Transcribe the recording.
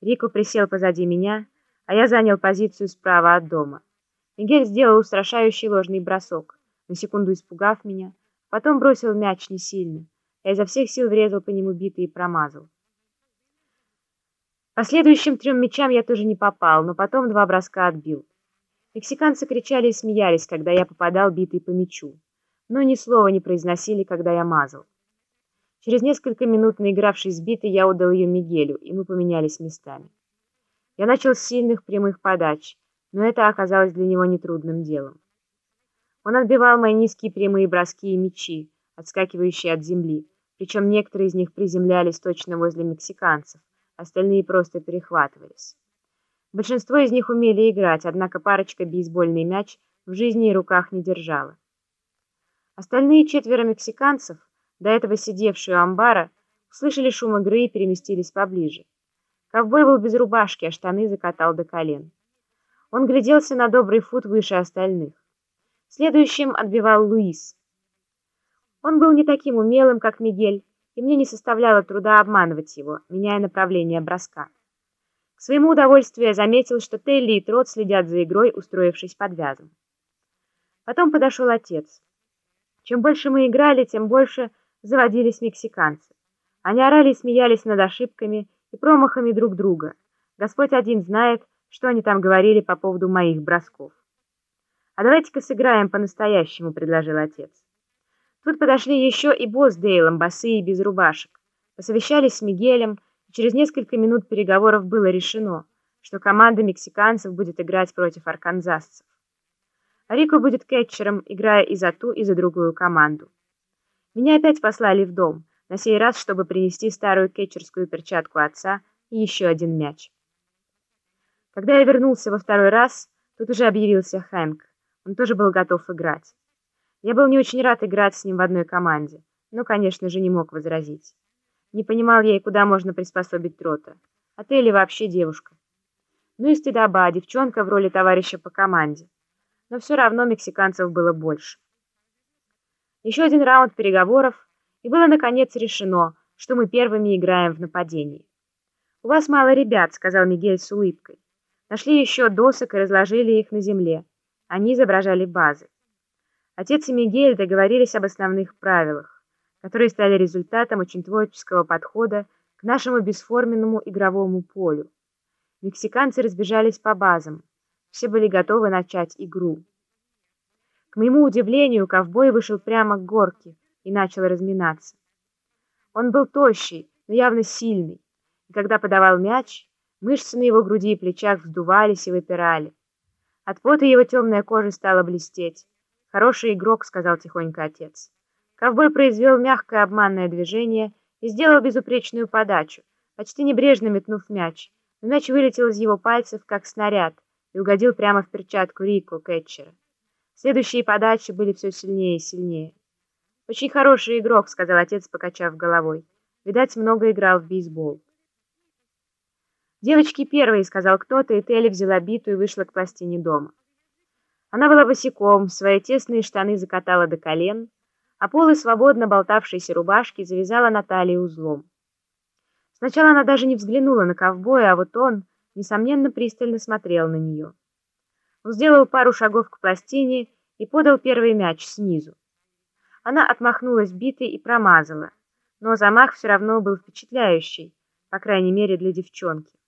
Рико присел позади меня, а я занял позицию справа от дома. Мигель сделал устрашающий ложный бросок, на секунду испугав меня, потом бросил мяч не сильно. Я изо всех сил врезал по нему битой и промазал. По следующим трем мячам я тоже не попал, но потом два броска отбил. Мексиканцы кричали и смеялись, когда я попадал битой по мячу, но ни слова не произносили, когда я мазал. Через несколько минут, наигравшись с битой, я отдал ее Мигелю, и мы поменялись местами. Я начал с сильных прямых подач, но это оказалось для него нетрудным делом. Он отбивал мои низкие прямые броски и мячи, отскакивающие от земли, причем некоторые из них приземлялись точно возле мексиканцев, остальные просто перехватывались. Большинство из них умели играть, однако парочка бейсбольный мяч в жизни и руках не держала. Остальные четверо мексиканцев, до этого сидевшие у амбара, услышали шум игры и переместились поближе. Ковбой был без рубашки, а штаны закатал до колен. Он гляделся на добрый фут выше остальных. Следующим отбивал Луис. Он был не таким умелым, как Мигель, и мне не составляло труда обманывать его, меняя направление броска. К своему удовольствию я заметил, что Телли и Трот следят за игрой, устроившись под вязом. Потом подошел отец. Чем больше мы играли, тем больше заводились мексиканцы. Они орали и смеялись над ошибками, и промахами друг друга. Господь один знает, что они там говорили по поводу моих бросков. «А давайте-ка сыграем по-настоящему», — предложил отец. Тут подошли еще и босс Дейлом, босые и без рубашек. Посовещались с Мигелем, и через несколько минут переговоров было решено, что команда мексиканцев будет играть против арканзасцев. Рико будет кетчером, играя и за ту, и за другую команду. Меня опять послали в дом — на сей раз, чтобы принести старую кетчерскую перчатку отца и еще один мяч. Когда я вернулся во второй раз, тут уже объявился Хэнк. Он тоже был готов играть. Я был не очень рад играть с ним в одной команде, но, конечно же, не мог возразить. Не понимал я и куда можно приспособить Трота. А ты или вообще девушка? Ну и стыдоба, девчонка в роли товарища по команде. Но все равно мексиканцев было больше. Еще один раунд переговоров, и было, наконец, решено, что мы первыми играем в нападении. «У вас мало ребят», — сказал Мигель с улыбкой. Нашли еще досок и разложили их на земле. Они изображали базы. Отец и Мигель договорились об основных правилах, которые стали результатом очень творческого подхода к нашему бесформенному игровому полю. Мексиканцы разбежались по базам. Все были готовы начать игру. К моему удивлению, ковбой вышел прямо к горке, и начал разминаться. Он был тощий, но явно сильный, и когда подавал мяч, мышцы на его груди и плечах вздувались и выпирали. От пота его темная кожа стала блестеть. «Хороший игрок», — сказал тихонько отец. Ковбой произвел мягкое обманное движение и сделал безупречную подачу, почти небрежно метнув мяч, но мяч вылетел из его пальцев, как снаряд, и угодил прямо в перчатку Рико, кетчера. Следующие подачи были все сильнее и сильнее. «Очень хороший игрок», — сказал отец, покачав головой. «Видать, много играл в бейсбол». «Девочки первые», — сказал кто-то, и Телли взяла биту и вышла к пластине дома. Она была босиком, свои тесные штаны закатала до колен, а полы свободно болтавшейся рубашки завязала на талии узлом. Сначала она даже не взглянула на ковбоя, а вот он, несомненно, пристально смотрел на нее. Он сделал пару шагов к пластине и подал первый мяч снизу. Она отмахнулась битой и промазала, но замах все равно был впечатляющий, по крайней мере для девчонки.